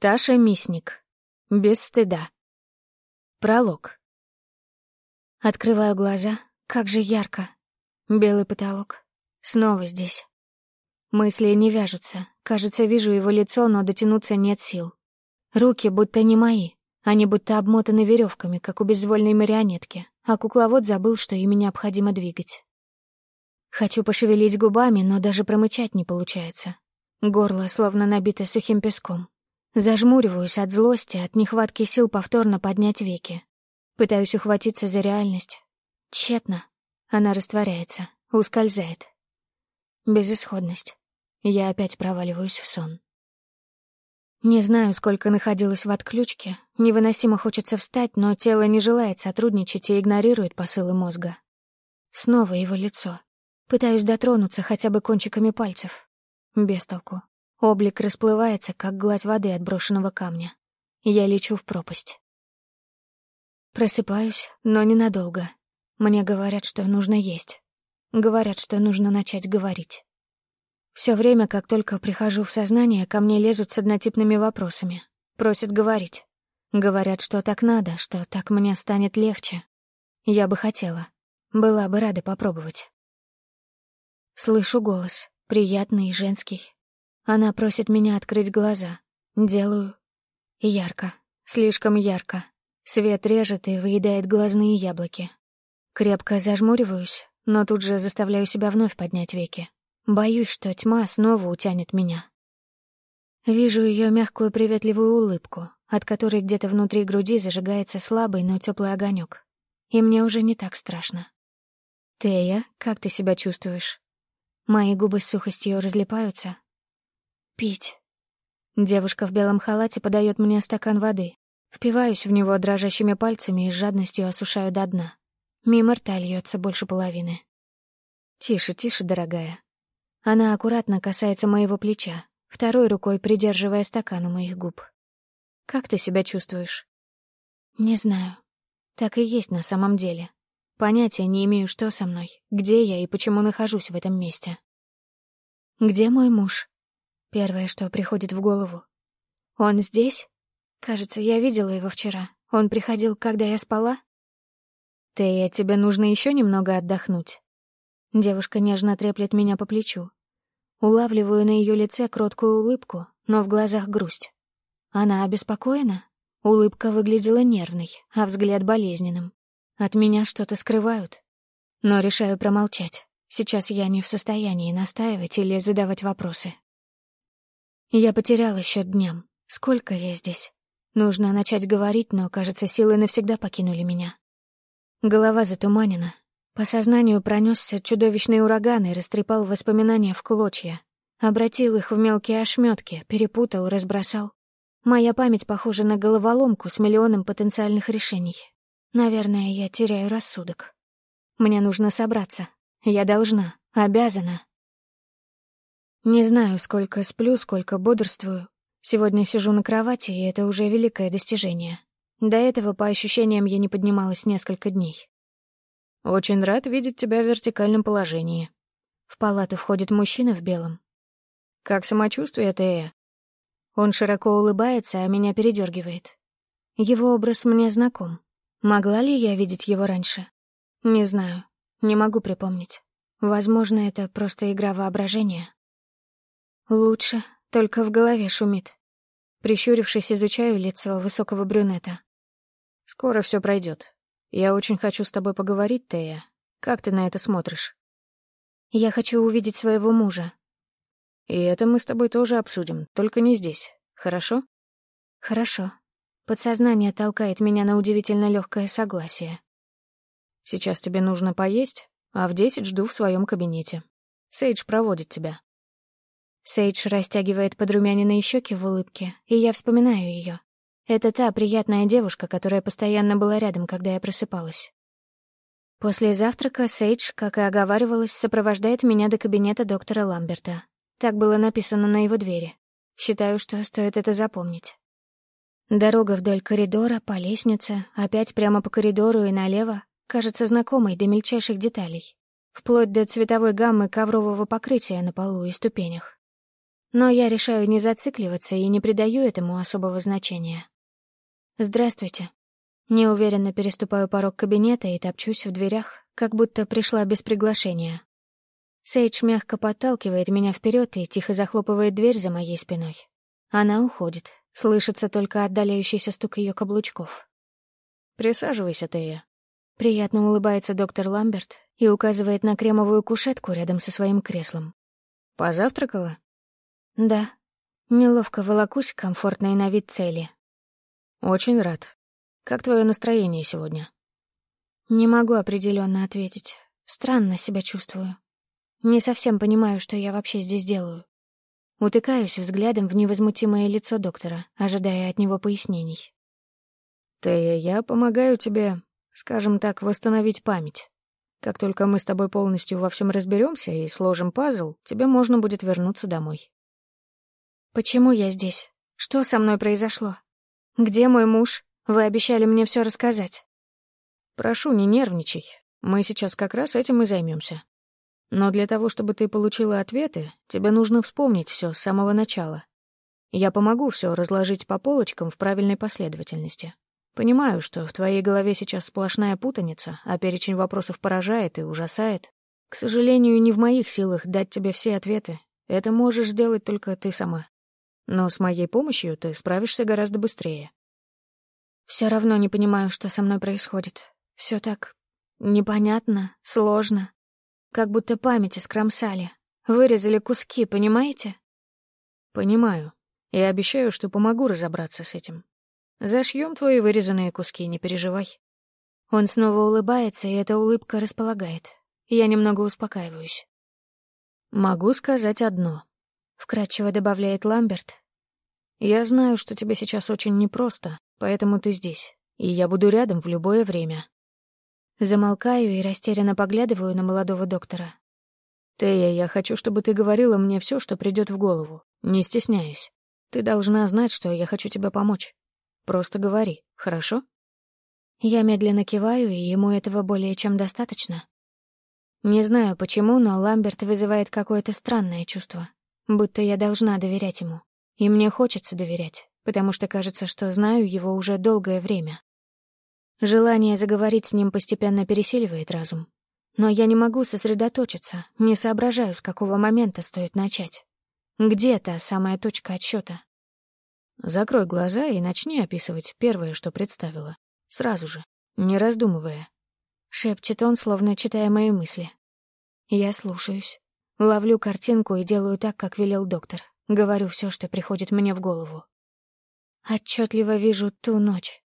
Таша Мисник. Без стыда. Пролог. Открываю глаза. Как же ярко. Белый потолок. Снова здесь. Мысли не вяжутся. Кажется, вижу его лицо, но дотянуться нет сил. Руки будто не мои. Они будто обмотаны веревками, как у безвольной марионетки, а кукловод забыл, что ими необходимо двигать. Хочу пошевелить губами, но даже промычать не получается. Горло словно набито сухим песком. Зажмуриваюсь от злости, от нехватки сил повторно поднять веки. Пытаюсь ухватиться за реальность. Тщетно. Она растворяется, ускользает. Безысходность. Я опять проваливаюсь в сон. Не знаю, сколько находилась в отключке. Невыносимо хочется встать, но тело не желает сотрудничать и игнорирует посылы мозга. Снова его лицо. Пытаюсь дотронуться хотя бы кончиками пальцев. Без толку. Облик расплывается, как гладь воды от брошенного камня. Я лечу в пропасть. Просыпаюсь, но ненадолго. Мне говорят, что нужно есть. Говорят, что нужно начать говорить. Все время, как только прихожу в сознание, ко мне лезут с однотипными вопросами. Просят говорить. Говорят, что так надо, что так мне станет легче. Я бы хотела. Была бы рада попробовать. Слышу голос, приятный и женский, она просит меня открыть глаза. Делаю. Ярко. Слишком ярко. Свет режет и выедает глазные яблоки. Крепко зажмуриваюсь, но тут же заставляю себя вновь поднять веки. Боюсь, что тьма снова утянет меня. Вижу ее мягкую приветливую улыбку, от которой где-то внутри груди зажигается слабый, но теплый огонек. И мне уже не так страшно. «Тея, как ты себя чувствуешь?» Мои губы с сухостью разлипаются, Пить. Девушка в белом халате подает мне стакан воды. Впиваюсь в него дрожащими пальцами и с жадностью осушаю до дна. Мимо рта льется больше половины. Тише, тише, дорогая. Она аккуратно касается моего плеча, второй рукой придерживая стакан у моих губ. Как ты себя чувствуешь? Не знаю. Так и есть на самом деле. Понятия не имею, что со мной, где я и почему нахожусь в этом месте. Где мой муж? Первое, что приходит в голову. «Он здесь? Кажется, я видела его вчера. Он приходил, когда я спала?» «Тея, тебе нужно еще немного отдохнуть». Девушка нежно треплет меня по плечу. Улавливаю на ее лице кроткую улыбку, но в глазах грусть. Она обеспокоена? Улыбка выглядела нервной, а взгляд болезненным. От меня что-то скрывают. Но решаю промолчать. Сейчас я не в состоянии настаивать или задавать вопросы. Я потеряла счет дням. Сколько я здесь? Нужно начать говорить, но, кажется, силы навсегда покинули меня. Голова затуманена. По сознанию пронесся чудовищный ураган и растрепал воспоминания в клочья. Обратил их в мелкие ошметки, перепутал, разбросал. Моя память похожа на головоломку с миллионом потенциальных решений. Наверное, я теряю рассудок. Мне нужно собраться. Я должна, обязана. Не знаю, сколько сплю, сколько бодрствую. Сегодня сижу на кровати, и это уже великое достижение. До этого, по ощущениям, я не поднималась несколько дней. «Очень рад видеть тебя в вертикальном положении». В палату входит мужчина в белом. «Как самочувствие, Тея?» Он широко улыбается, а меня передергивает. Его образ мне знаком. Могла ли я видеть его раньше? Не знаю. Не могу припомнить. Возможно, это просто игра воображения. Лучше, только в голове шумит. Прищурившись, изучаю лицо высокого брюнета. Скоро все пройдет. Я очень хочу с тобой поговорить, Тея. Как ты на это смотришь? Я хочу увидеть своего мужа. И это мы с тобой тоже обсудим, только не здесь. Хорошо? Хорошо. Подсознание толкает меня на удивительно легкое согласие. Сейчас тебе нужно поесть, а в десять жду в своем кабинете. Сейдж проводит тебя. Сейдж растягивает подрумяненные щеки в улыбке, и я вспоминаю ее. Это та приятная девушка, которая постоянно была рядом, когда я просыпалась. После завтрака Сейдж, как и оговаривалась, сопровождает меня до кабинета доктора Ламберта. Так было написано на его двери. Считаю, что стоит это запомнить. Дорога вдоль коридора, по лестнице, опять прямо по коридору и налево, кажется знакомой до мельчайших деталей, вплоть до цветовой гаммы коврового покрытия на полу и ступенях. Но я решаю не зацикливаться и не придаю этому особого значения. «Здравствуйте». Неуверенно переступаю порог кабинета и топчусь в дверях, как будто пришла без приглашения. Сейдж мягко подталкивает меня вперед и тихо захлопывает дверь за моей спиной. Она уходит. Слышится только отдаляющийся стук ее каблучков. «Присаживайся, Тея». Приятно улыбается доктор Ламберт и указывает на кремовую кушетку рядом со своим креслом. «Позавтракала?» «Да». Неловко волокусь к комфортной на вид цели. «Очень рад. Как твое настроение сегодня?» Не могу определенно ответить. Странно себя чувствую. Не совсем понимаю, что я вообще здесь делаю. Утыкаюсь взглядом в невозмутимое лицо доктора, ожидая от него пояснений. «Тея, я помогаю тебе, скажем так, восстановить память. Как только мы с тобой полностью во всем разберемся и сложим пазл, тебе можно будет вернуться домой». «Почему я здесь? Что со мной произошло? Где мой муж? Вы обещали мне все рассказать». «Прошу, не нервничай. Мы сейчас как раз этим и займемся. Но для того, чтобы ты получила ответы, тебе нужно вспомнить все с самого начала. Я помогу все разложить по полочкам в правильной последовательности. Понимаю, что в твоей голове сейчас сплошная путаница, а перечень вопросов поражает и ужасает. К сожалению, не в моих силах дать тебе все ответы. Это можешь сделать только ты сама. Но с моей помощью ты справишься гораздо быстрее. Все равно не понимаю, что со мной происходит. Все так непонятно, сложно. Как будто памяти скромсали. Вырезали куски, понимаете? Понимаю. И обещаю, что помогу разобраться с этим. Зашьем твои вырезанные куски, не переживай. Он снова улыбается, и эта улыбка располагает. Я немного успокаиваюсь. «Могу сказать одно», — вкратчиво добавляет Ламберт. «Я знаю, что тебе сейчас очень непросто, поэтому ты здесь, и я буду рядом в любое время. Замолкаю и растерянно поглядываю на молодого доктора. «Тея, я хочу, чтобы ты говорила мне все, что придет в голову, не стесняясь. Ты должна знать, что я хочу тебе помочь. Просто говори, хорошо?» Я медленно киваю, и ему этого более чем достаточно. Не знаю почему, но Ламберт вызывает какое-то странное чувство, будто я должна доверять ему. И мне хочется доверять, потому что кажется, что знаю его уже долгое время. Желание заговорить с ним постепенно пересиливает разум. Но я не могу сосредоточиться, не соображаю, с какого момента стоит начать. Где та самая точка отсчета? Закрой глаза и начни описывать первое, что представила. Сразу же, не раздумывая. Шепчет он, словно читая мои мысли. Я слушаюсь. Ловлю картинку и делаю так, как велел доктор. Говорю все, что приходит мне в голову. Отчетливо вижу ту ночь,